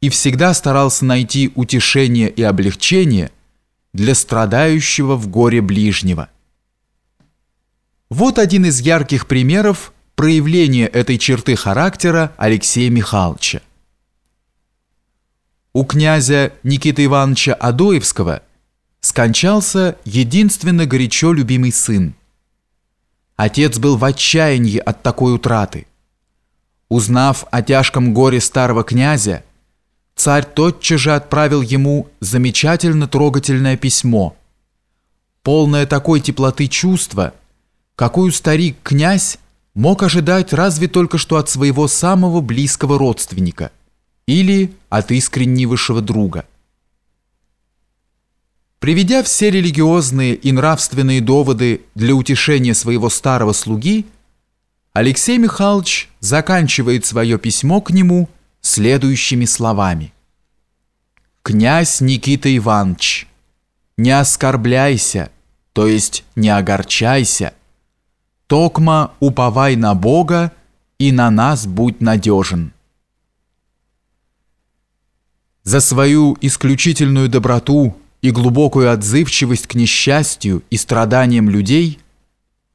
и всегда старался найти утешение и облегчение для страдающего в горе ближнего. Вот один из ярких примеров проявления этой черты характера Алексея Михайловича. У князя Никиты Ивановича Адоевского скончался единственно горячо любимый сын. Отец был в отчаянии от такой утраты. Узнав о тяжком горе старого князя, царь тотчас же отправил ему замечательно трогательное письмо, полное такой теплоты чувства, какую старик-князь мог ожидать разве только что от своего самого близкого родственника или от искреннего друга. Приведя все религиозные и нравственные доводы для утешения своего старого слуги, Алексей Михайлович заканчивает свое письмо к нему следующими словами. «Князь Никита Иванович, не оскорбляйся, то есть не огорчайся, токма уповай на Бога и на нас будь надежен». За свою исключительную доброту и глубокую отзывчивость к несчастью и страданиям людей,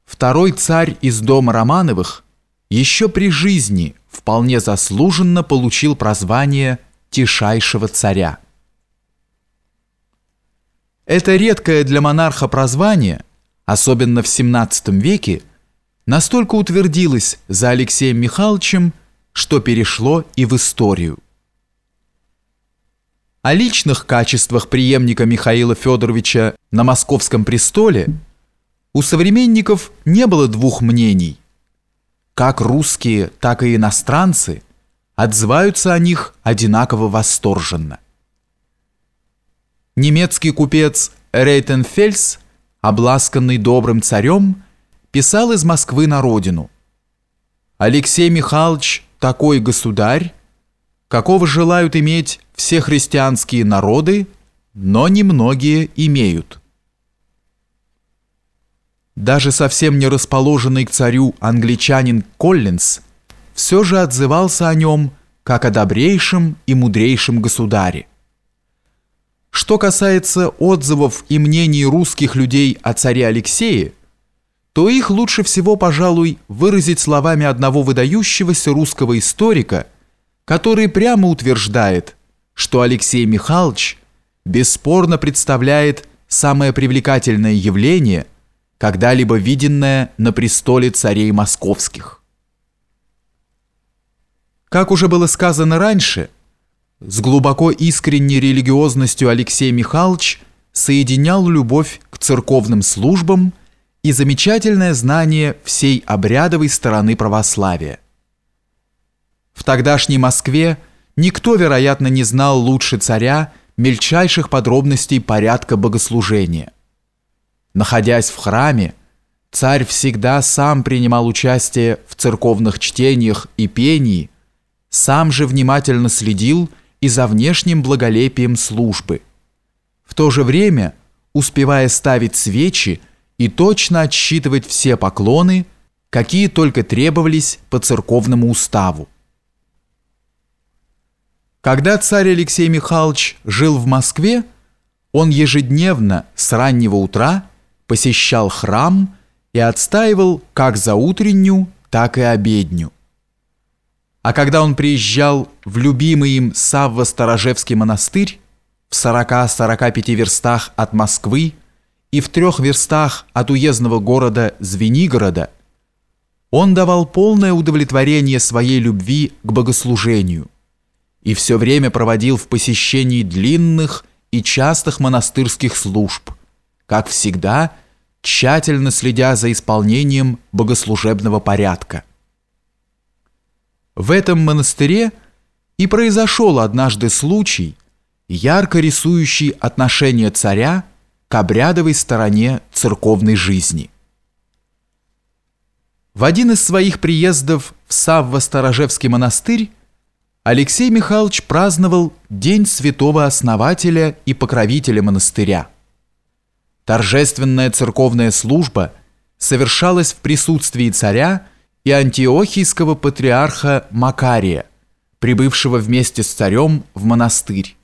второй царь из дома Романовых еще при жизни вполне заслуженно получил прозвание «тишайшего царя». Это редкое для монарха прозвание, особенно в XVII веке, настолько утвердилось за Алексеем Михайловичем, что перешло и в историю. О личных качествах преемника Михаила Федоровича на московском престоле у современников не было двух мнений. Как русские, так и иностранцы отзываются о них одинаково восторженно. Немецкий купец Рейтенфельс, обласканный добрым царем, писал из Москвы на родину. Алексей Михайлович такой государь, какого желают иметь все христианские народы, но немногие имеют. Даже совсем не расположенный к царю англичанин Коллинс все же отзывался о нем как о добрейшем и мудрейшем государе. Что касается отзывов и мнений русских людей о царе Алексее, то их лучше всего, пожалуй, выразить словами одного выдающегося русского историка, который прямо утверждает – что Алексей Михайлович бесспорно представляет самое привлекательное явление, когда-либо виденное на престоле царей московских. Как уже было сказано раньше, с глубоко искренней религиозностью Алексей Михайлович соединял любовь к церковным службам и замечательное знание всей обрядовой стороны православия. В тогдашней Москве – Никто, вероятно, не знал лучше царя мельчайших подробностей порядка богослужения. Находясь в храме, царь всегда сам принимал участие в церковных чтениях и пении, сам же внимательно следил и за внешним благолепием службы. В то же время, успевая ставить свечи и точно отсчитывать все поклоны, какие только требовались по церковному уставу. Когда царь Алексей Михайлович жил в Москве, он ежедневно с раннего утра посещал храм и отстаивал как за утреннюю, так и обедню. А когда он приезжал в любимый им Савво-Старожевский монастырь в 40-45 верстах от Москвы и в трех верстах от уездного города Звенигорода, он давал полное удовлетворение своей любви к богослужению и все время проводил в посещении длинных и частых монастырских служб, как всегда, тщательно следя за исполнением богослужебного порядка. В этом монастыре и произошел однажды случай, ярко рисующий отношение царя к обрядовой стороне церковной жизни. В один из своих приездов в Савво-Старожевский монастырь Алексей Михайлович праздновал День святого основателя и покровителя монастыря. Торжественная церковная служба совершалась в присутствии царя и антиохийского патриарха Макария, прибывшего вместе с царем в монастырь.